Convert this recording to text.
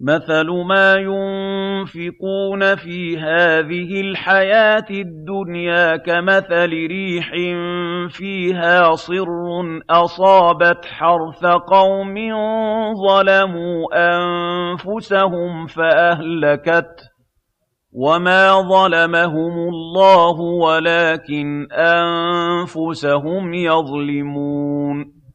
مَثَلُ مَا يُنفِقُونَ فِي هَٰذِهِ الْحَيَاةِ الدُّنْيَا كَمَثَلِ رِيحٍ فِيهَا صِرٌّ أَصَابَتْ حَرْثَ قَوْمٍ ظَلَمُوا أَنفُسَهُمْ فَأَهْلَكَتْهُ ۚ وَمَا ظَلَمَهُمُ اللَّهُ وَلَٰكِنْ أَنفُسَهُمْ يَظْلِمُونَ